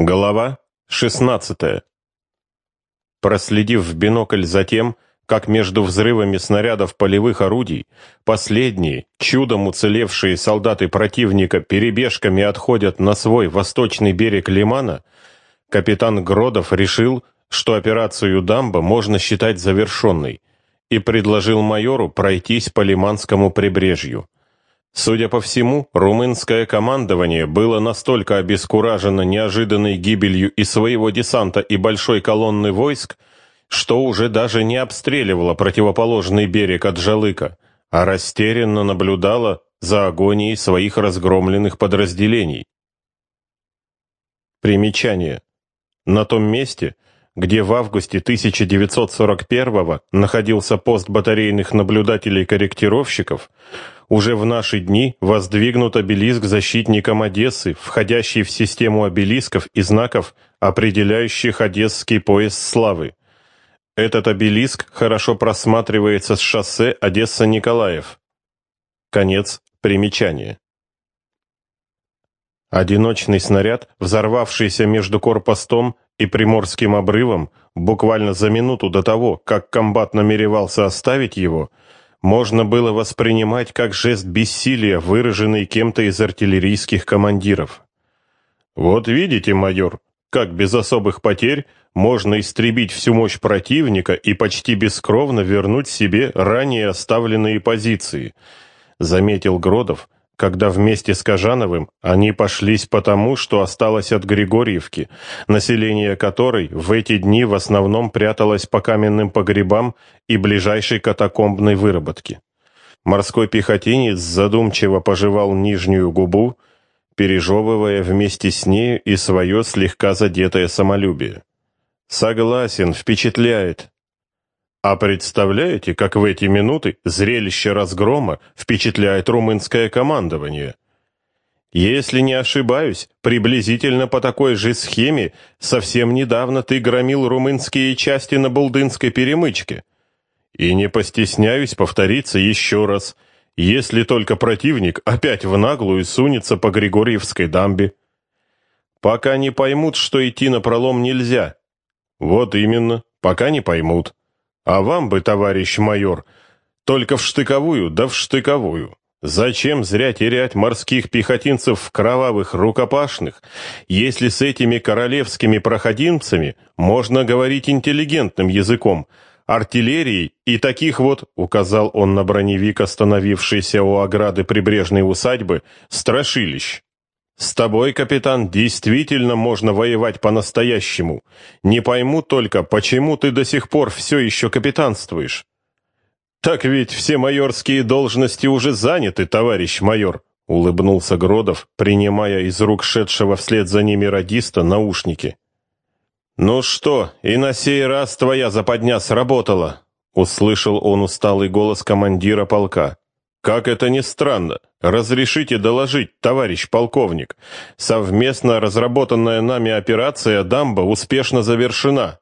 Глава 16. Проследив в бинокль за тем, как между взрывами снарядов полевых орудий последние, чудом уцелевшие солдаты противника перебежками отходят на свой восточный берег Лимана, капитан Гродов решил, что операцию «Дамба» можно считать завершенной, и предложил майору пройтись по Лиманскому прибрежью. Судя по всему, румынское командование было настолько обескуражено неожиданной гибелью и своего десанта, и большой колонны войск, что уже даже не обстреливало противоположный берег от Жалыка, а растерянно наблюдало за агонией своих разгромленных подразделений. Примечание. На том месте, где в августе 1941 находился пост батарейных наблюдателей-корректировщиков, уже в наши дни воздвигнут обелиск защитникам Одессы, входящий в систему обелисков и знаков, определяющих Одесский пояс славы. Этот обелиск хорошо просматривается с шоссе Одесса-Николаев. Конец примечания. Одиночный снаряд, взорвавшийся между корпостом и Приморским обрывом, буквально за минуту до того, как комбат намеревался оставить его, можно было воспринимать как жест бессилия, выраженный кем-то из артиллерийских командиров. «Вот видите, майор, как без особых потерь можно истребить всю мощь противника и почти бескровно вернуть себе ранее оставленные позиции», заметил Гродов, когда вместе с Кожановым они пошлись потому, что осталось от Григорьевки, население которой в эти дни в основном пряталось по каменным погребам и ближайшей катакомбной выработке. Морской пехотинец задумчиво пожевал нижнюю губу, пережевывая вместе с нею и свое слегка задетое самолюбие. «Согласен, впечатляет. А представляете, как в эти минуты зрелище разгрома впечатляет румынское командование? Если не ошибаюсь, приблизительно по такой же схеме совсем недавно ты громил румынские части на Булдынской перемычке. И не постесняюсь повториться еще раз, если только противник опять в наглую сунется по Григорьевской дамбе. Пока не поймут, что идти на пролом нельзя. Вот именно, пока не поймут. А вам бы, товарищ майор, только в штыковую, да в штыковую. Зачем зря терять морских пехотинцев в кровавых рукопашных, если с этими королевскими проходимцами можно говорить интеллигентным языком, артиллерией и таких вот, указал он на броневик, остановившийся у ограды прибрежной усадьбы, страшилищ. С тобой, капитан, действительно можно воевать по-настоящему. Не пойму только, почему ты до сих пор все еще капитанствуешь. Так ведь все майорские должности уже заняты, товарищ майор, улыбнулся Гродов, принимая из рук шедшего вслед за ними радиста наушники. Ну что, и на сей раз твоя западня сработала, услышал он усталый голос командира полка. Как это ни странно, разрешите доложить, товарищ полковник. Совместно разработанная нами операция «Дамба» успешно завершена.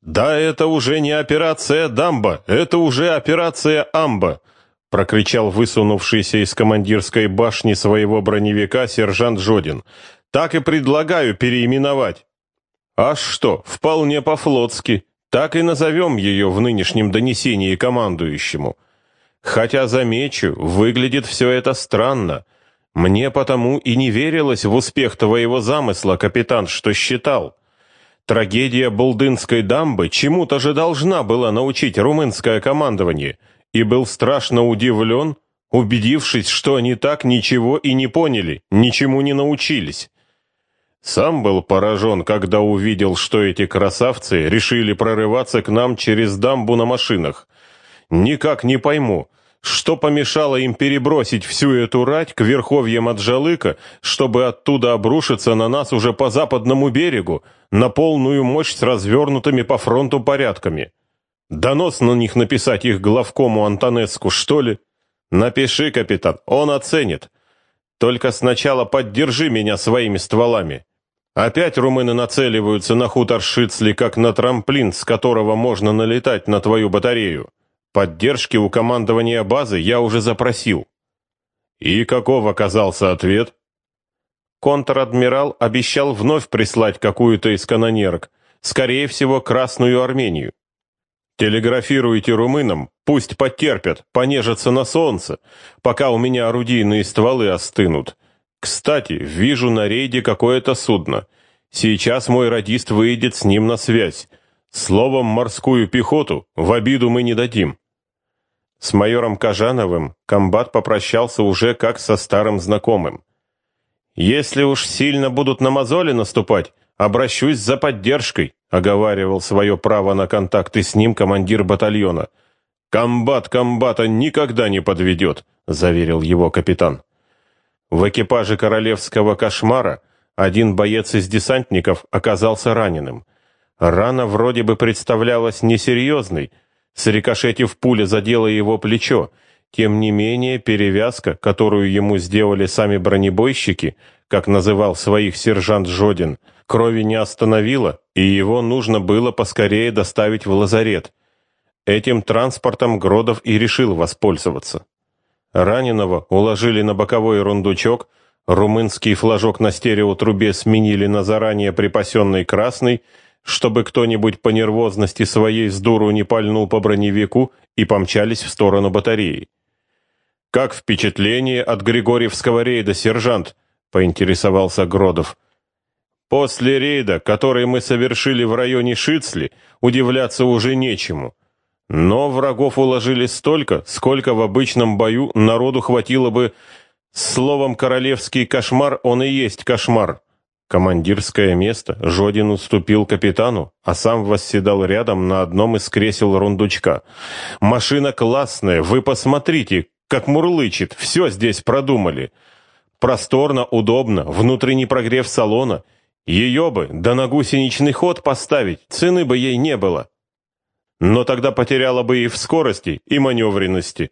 Да это уже не операция «Дамба», это уже операция «Амба», прокричал высунувшийся из командирской башни своего броневика сержант Жодин. Так и предлагаю переименовать. А что, вполне по-флотски. Так и назовем ее в нынешнем донесении командующему. Хотя, замечу, выглядит все это странно. Мне потому и не верилось в успех твоего замысла, капитан, что считал. Трагедия Булдынской дамбы чему-то же должна была научить румынское командование, и был страшно удивлен, убедившись, что они так ничего и не поняли, ничему не научились. Сам был поражен, когда увидел, что эти красавцы решили прорываться к нам через дамбу на машинах. Никак не пойму, что помешало им перебросить всю эту рать к верховьям Аджалыка, чтобы оттуда обрушиться на нас уже по западному берегу, на полную мощь с развернутыми по фронту порядками? Донос на них написать их главкому Антонеску, что ли? Напиши, капитан, он оценит. Только сначала поддержи меня своими стволами. Опять румыны нацеливаются на хутор Шицли, как на трамплин, с которого можно налетать на твою батарею. Поддержки у командования базы я уже запросил. И каков оказался ответ? Контр-адмирал обещал вновь прислать какую-то из канонерок, скорее всего, Красную Армению. Телеграфируйте румынам, пусть потерпят, понежатся на солнце, пока у меня орудийные стволы остынут. Кстати, вижу на рейде какое-то судно. Сейчас мой радист выйдет с ним на связь. Словом, морскую пехоту в обиду мы не дадим. С майором Кажановым комбат попрощался уже как со старым знакомым. «Если уж сильно будут на мозоли наступать, обращусь за поддержкой», оговаривал свое право на контакты с ним командир батальона. «Комбат комбата никогда не подведет», — заверил его капитан. В экипаже королевского кошмара один боец из десантников оказался раненым. Рана вроде бы представлялась несерьезной, срикошетив пуля задела его плечо, тем не менее, перевязка, которую ему сделали сами бронебойщики, как называл своих сержант Жодин, крови не остановила, и его нужно было поскорее доставить в лазарет. Этим транспортом Гродов и решил воспользоваться. Раненого уложили на боковой рундучок, румынский флажок на стереотрубе сменили на заранее припасенный красный, чтобы кто-нибудь по нервозности своей с дуру не пальнул по броневику и помчались в сторону батареи. «Как впечатление от Григорьевского рейда, сержант?» — поинтересовался Гродов. «После рейда, который мы совершили в районе Шицли, удивляться уже нечему. Но врагов уложили столько, сколько в обычном бою народу хватило бы... Словом, королевский кошмар, он и есть кошмар». Командирское место Жодин уступил капитану, а сам восседал рядом на одном из кресел рундучка. «Машина классная, вы посмотрите, как мурлычет, все здесь продумали. Просторно, удобно, внутренний прогрев салона. Ее бы, да на гусеничный ход поставить, цены бы ей не было. Но тогда потеряла бы и в скорости, и маневренности.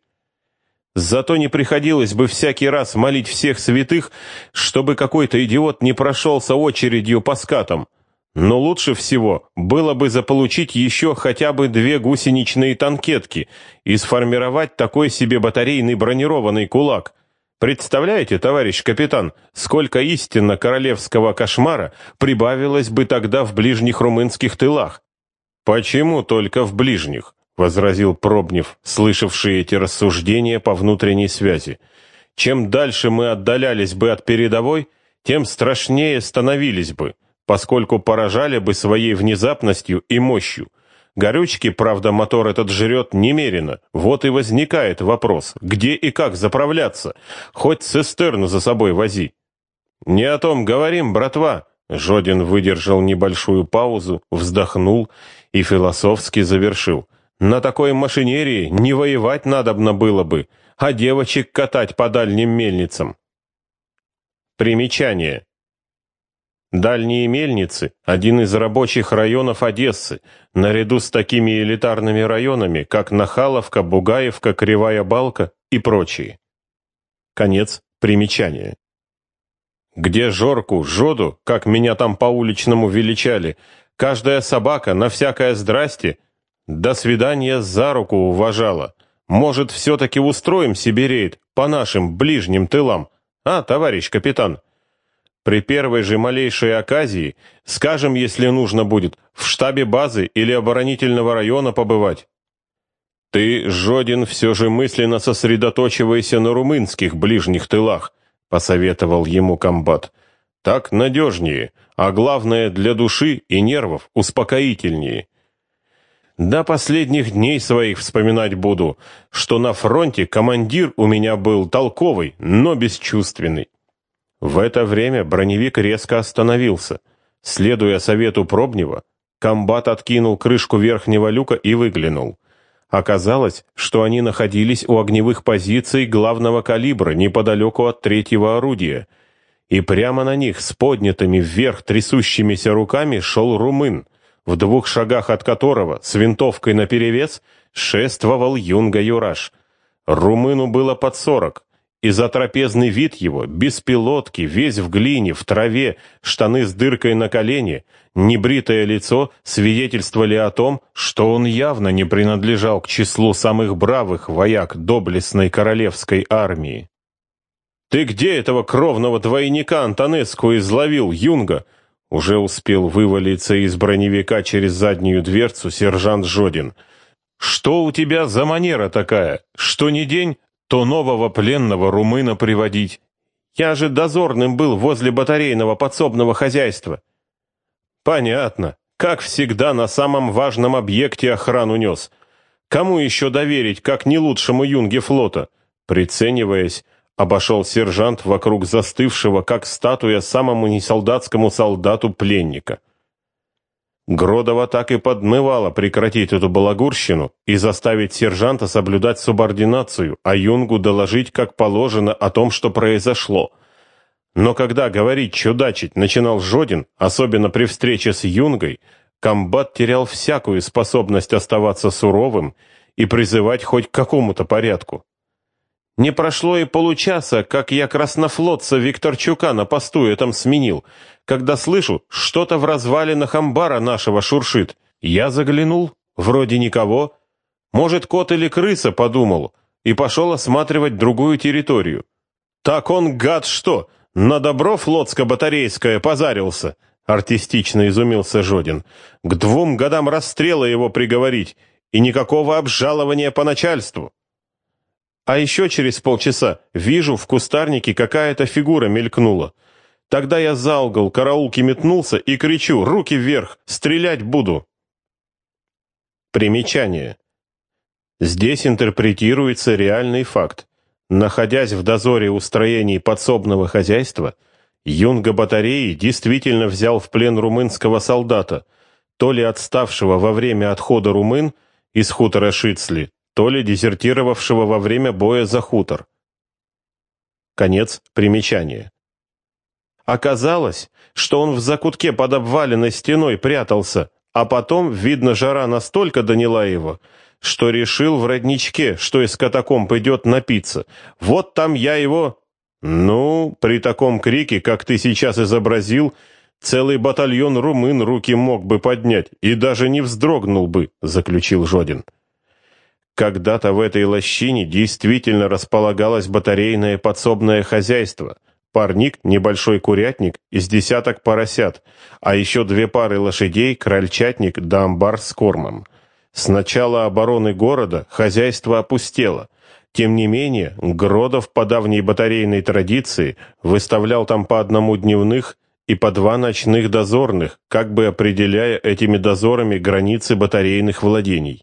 Зато не приходилось бы всякий раз молить всех святых, чтобы какой-то идиот не прошелся очередью по скатам. Но лучше всего было бы заполучить еще хотя бы две гусеничные танкетки и сформировать такой себе батарейный бронированный кулак. Представляете, товарищ капитан, сколько истинно королевского кошмара прибавилось бы тогда в ближних румынских тылах? Почему только в ближних? Возразил Пробнев, слышавший эти рассуждения по внутренней связи. Чем дальше мы отдалялись бы от передовой, тем страшнее становились бы поскольку поражали бы своей внезапностью и мощью. Горючки, правда, мотор этот жрет немерено. Вот и возникает вопрос, где и как заправляться. Хоть цистерну за собой вози. Не о том говорим, братва. Жодин выдержал небольшую паузу, вздохнул и философски завершил. На такой машинерии не воевать надобно было бы, а девочек катать по дальним мельницам. Примечание. Дальние мельницы – один из рабочих районов Одессы, наряду с такими элитарными районами, как Нахаловка, Бугаевка, Кривая Балка и прочие. Конец примечания. Где Жорку, Жоду, как меня там по-уличному величали, каждая собака на всякое здрасте, до свидания за руку уважала. Может, все-таки устроим себе рейд по нашим ближним тылам, а, товарищ капитан?» При первой же малейшей оказии, скажем, если нужно будет, в штабе базы или оборонительного района побывать. Ты, Жодин, все же мысленно сосредоточивайся на румынских ближних тылах, посоветовал ему комбат. Так надежнее, а главное для души и нервов успокоительнее. До последних дней своих вспоминать буду, что на фронте командир у меня был толковый, но бесчувственный. В это время броневик резко остановился. Следуя совету Пробнева, комбат откинул крышку верхнего люка и выглянул. Оказалось, что они находились у огневых позиций главного калибра неподалеку от третьего орудия, и прямо на них с поднятыми вверх трясущимися руками шел румын, в двух шагах от которого с винтовкой наперевес шествовал юнга Юраш. Румыну было под сорок, и затрапезный вид его, без пилотки, весь в глине, в траве, штаны с дыркой на колене, небритое лицо свидетельствовали о том, что он явно не принадлежал к числу самых бравых вояк доблестной королевской армии. Ты где этого кровного двойника Антонеску изловил, Юнга?» Уже успел вывалиться из броневика через заднюю дверцу сержант Жодин. «Что у тебя за манера такая? Что ни день, то нового пленного румына приводить. Я же дозорным был возле батарейного подсобного хозяйства». «Понятно. Как всегда, на самом важном объекте охрану нес. Кому еще доверить, как не лучшему юнге флота?» Прицениваясь, обошел сержант вокруг застывшего, как статуя, самому несолдатскому солдату пленника. Гродова так и подмывала прекратить эту балагурщину и заставить сержанта соблюдать субординацию, а Юнгу доложить, как положено, о том, что произошло. Но когда говорить, чудачить начинал Жодин, особенно при встрече с Юнгой, комбат терял всякую способность оставаться суровым и призывать хоть к какому-то порядку. Не прошло и получаса, как я краснофлотца Викторчука на посту этом сменил, когда слышу, что-то в развалинах амбара нашего шуршит. Я заглянул, вроде никого. Может, кот или крыса, подумал, и пошел осматривать другую территорию. Так он, гад, что, на добро флотско-батарейское позарился, артистично изумился Жодин. К двум годам расстрела его приговорить, и никакого обжалования по начальству. А еще через полчаса вижу, в кустарнике какая-то фигура мелькнула. Тогда я за угол караулки метнулся и кричу «Руки вверх! Стрелять буду!» Примечание. Здесь интерпретируется реальный факт. Находясь в дозоре устроений подсобного хозяйства, юнга батареи действительно взял в плен румынского солдата, то ли отставшего во время отхода румын из хутора Шицли, то ли дезертировавшего во время боя за хутор. Конец примечания. Оказалось, что он в закутке под обваленной стеной прятался, а потом, видно, жара настолько доняла его, что решил в родничке, что из катакомб идет напиться. Вот там я его... Ну, при таком крике, как ты сейчас изобразил, целый батальон румын руки мог бы поднять и даже не вздрогнул бы, заключил Жодин. Когда-то в этой лощине действительно располагалось батарейное подсобное хозяйство. Парник, небольшой курятник из десяток поросят, а еще две пары лошадей, крольчатник да амбар с кормом. С начала обороны города хозяйство опустело. Тем не менее, Гродов по давней батарейной традиции выставлял там по одному дневных и по два ночных дозорных, как бы определяя этими дозорами границы батарейных владений.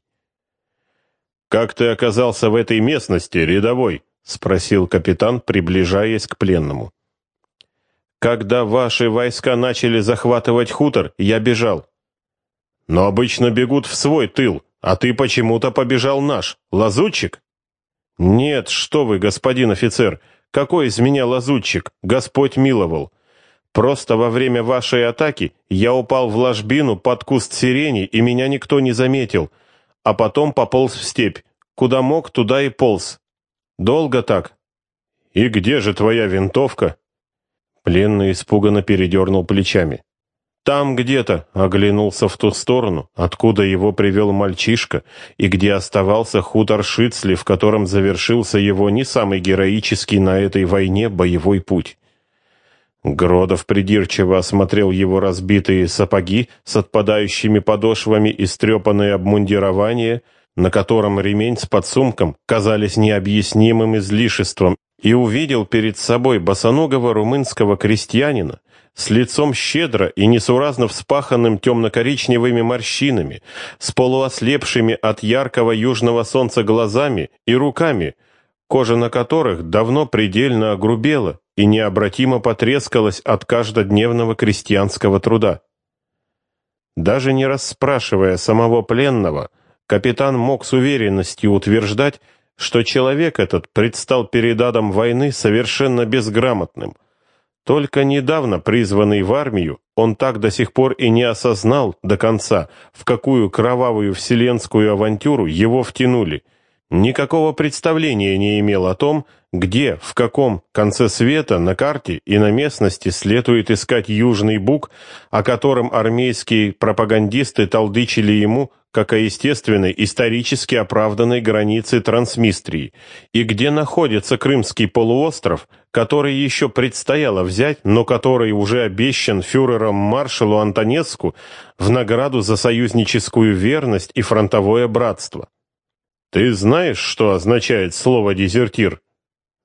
«Как ты оказался в этой местности, рядовой?» — спросил капитан, приближаясь к пленному. «Когда ваши войска начали захватывать хутор, я бежал». «Но обычно бегут в свой тыл, а ты почему-то побежал наш. Лазутчик?» «Нет, что вы, господин офицер, какой из меня лазутчик? Господь миловал. Просто во время вашей атаки я упал в ложбину под куст сирени, и меня никто не заметил» а потом пополз в степь. Куда мог, туда и полз. Долго так. И где же твоя винтовка? Пленный испуганно передернул плечами. Там где-то, оглянулся в ту сторону, откуда его привел мальчишка, и где оставался хутор Шицли, в котором завершился его не самый героический на этой войне боевой путь. Гродов придирчиво осмотрел его разбитые сапоги с отпадающими подошвами и стрепанное обмундирование, на котором ремень с подсумком казались необъяснимым излишеством, и увидел перед собой босоногого румынского крестьянина с лицом щедро и несуразно вспаханным темно-коричневыми морщинами, с полуослепшими от яркого южного солнца глазами и руками, кожа на которых давно предельно огрубела и необратимо потрескалась от каждодневного крестьянского труда. Даже не расспрашивая самого пленного, капитан мог с уверенностью утверждать, что человек этот предстал перед адом войны совершенно безграмотным. Только недавно призванный в армию, он так до сих пор и не осознал до конца, в какую кровавую вселенскую авантюру его втянули – никакого представления не имел о том, где, в каком конце света на карте и на местности следует искать Южный Буг, о котором армейские пропагандисты толдычили ему как о естественной, исторически оправданной границе Трансмистрии, и где находится Крымский полуостров, который еще предстояло взять, но который уже обещан фюрером-маршалу Антонеску в награду за союзническую верность и фронтовое братство. «Ты знаешь, что означает слово «дезертир»?»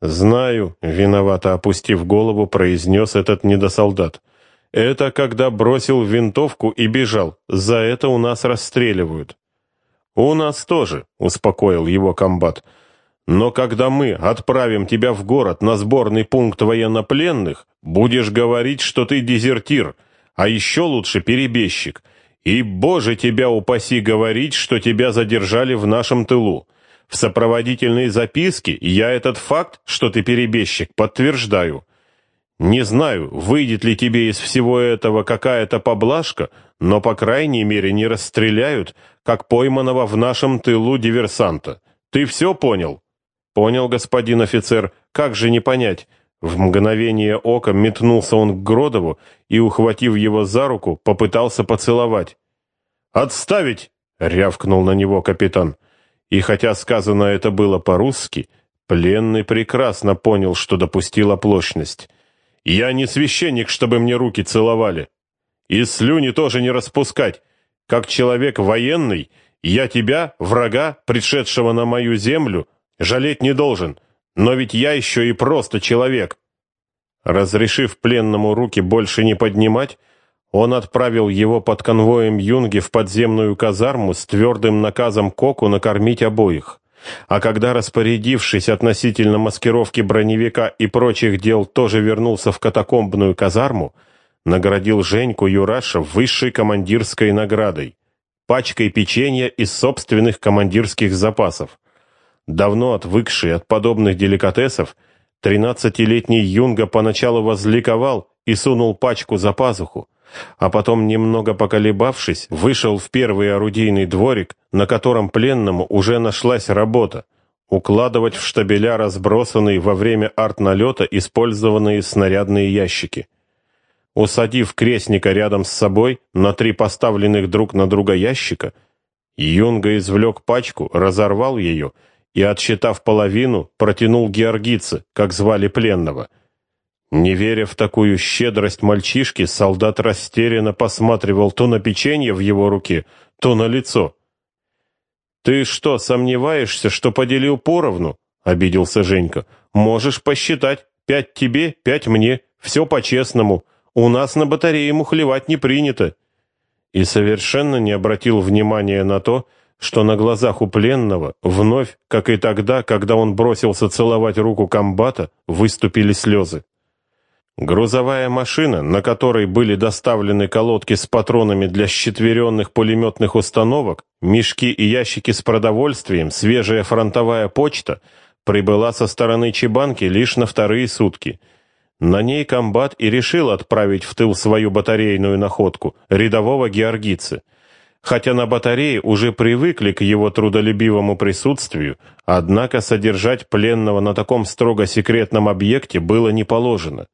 «Знаю», — виновато опустив голову, произнес этот недосолдат. «Это когда бросил винтовку и бежал. За это у нас расстреливают». «У нас тоже», — успокоил его комбат. «Но когда мы отправим тебя в город на сборный пункт военнопленных, будешь говорить, что ты дезертир, а еще лучше перебежчик, и, Боже, тебя упаси говорить, что тебя задержали в нашем тылу. В сопроводительной записке я этот факт, что ты перебежчик, подтверждаю. Не знаю, выйдет ли тебе из всего этого какая-то поблажка, но, по крайней мере, не расстреляют, как пойманного в нашем тылу диверсанта. Ты все понял? Понял, господин офицер, как же не понять? В мгновение ока метнулся он к Гродову и, ухватив его за руку, попытался поцеловать. «Отставить!» — рявкнул на него капитан. И хотя сказано это было по-русски, пленный прекрасно понял, что допустил оплошность. «Я не священник, чтобы мне руки целовали. И слюни тоже не распускать. Как человек военный, я тебя, врага, пришедшего на мою землю, жалеть не должен. Но ведь я еще и просто человек. Разрешив пленному руки больше не поднимать, он отправил его под конвоем Юнги в подземную казарму с твердым наказом Коку накормить обоих. А когда, распорядившись относительно маскировки броневика и прочих дел, тоже вернулся в катакомбную казарму, наградил Женьку Юраша высшей командирской наградой — пачкой печенья из собственных командирских запасов. Давно отвыкший от подобных деликатесов, тринадцатилетний Юнга поначалу возликовал и сунул пачку за пазуху, а потом, немного поколебавшись, вышел в первый орудийный дворик, на котором пленному уже нашлась работа — укладывать в штабеля разбросанные во время артналета использованные снарядные ящики. Усадив крестника рядом с собой на три поставленных друг на друга ящика, Юнга извлек пачку, разорвал ее — и, отсчитав половину, протянул Георгице, как звали пленного. Не веря в такую щедрость мальчишки, солдат растерянно посматривал то на печенье в его руке, то на лицо. «Ты что, сомневаешься, что поделил поровну?» — обиделся Женька. «Можешь посчитать. Пять тебе, пять мне. Все по-честному. У нас на батарее мухлевать не принято». И совершенно не обратил внимания на то, что на глазах у пленного вновь, как и тогда, когда он бросился целовать руку комбата, выступили слезы. Грузовая машина, на которой были доставлены колодки с патронами для щетверенных пулеметных установок, мешки и ящики с продовольствием, свежая фронтовая почта, прибыла со стороны Чебанки лишь на вторые сутки. На ней комбат и решил отправить в тыл свою батарейную находку, рядового георгицы – Хотя на батарее уже привыкли к его трудолюбивому присутствию, однако содержать пленного на таком строго секретном объекте было не положено.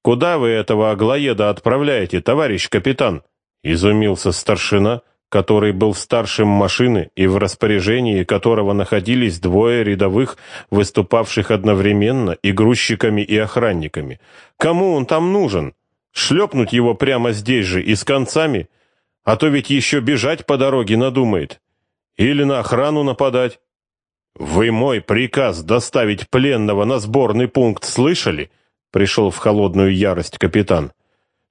«Куда вы этого аглоеда отправляете, товарищ капитан?» — изумился старшина, который был старшим машины и в распоряжении которого находились двое рядовых, выступавших одновременно и грузчиками, и охранниками. «Кому он там нужен? Шлепнуть его прямо здесь же и с концами?» А то ведь еще бежать по дороге надумает. Или на охрану нападать. Вы мой приказ доставить пленного на сборный пункт слышали? Пришел в холодную ярость капитан.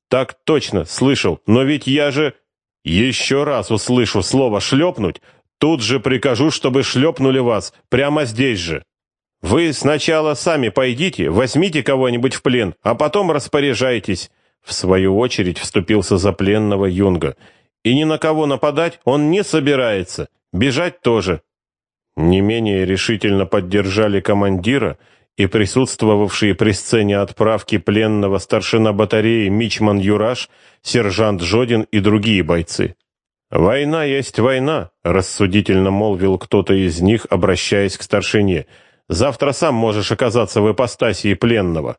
Так точно, слышал, но ведь я же... Еще раз услышу слово «шлепнуть», тут же прикажу, чтобы шлепнули вас, прямо здесь же. Вы сначала сами пойдите, возьмите кого-нибудь в плен, а потом распоряжайтесь. В свою очередь вступился за пленного Юнга. И ни на кого нападать он не собирается, бежать тоже. Не менее решительно поддержали командира и присутствовавшие при сцене отправки пленного старшина батареи Мичман Юраш, сержант Жодин и другие бойцы. «Война есть война», — рассудительно молвил кто-то из них, обращаясь к старшине. «Завтра сам можешь оказаться в ипостасии пленного».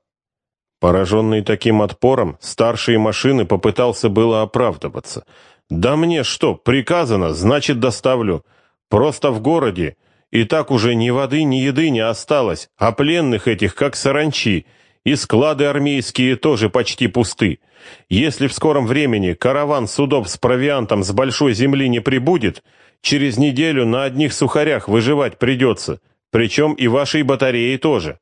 Пораженный таким отпором, старший машины попытался было оправдываться. «Да мне что, приказано, значит, доставлю. Просто в городе. И так уже ни воды, ни еды не осталось, а пленных этих как саранчи, и склады армейские тоже почти пусты. Если в скором времени караван судов с провиантом с большой земли не прибудет, через неделю на одних сухарях выживать придется, причем и вашей батареи тоже.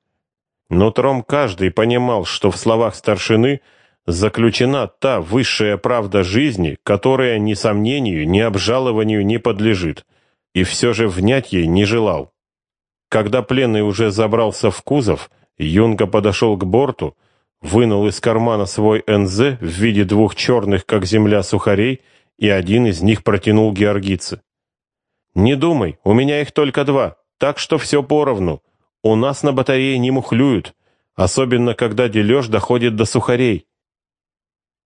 Но Тром каждый понимал, что в словах старшины заключена та высшая правда жизни, которая ни сомнению, ни обжалованию не подлежит, и все же внять ей не желал. Когда пленный уже забрался в кузов, Юнга подошел к борту, вынул из кармана свой НЗ в виде двух черных, как земля, сухарей, и один из них протянул георгице. «Не думай, у меня их только два, так что все поровну. У нас на батарее не мухлюют, особенно когда дележ доходит до сухарей.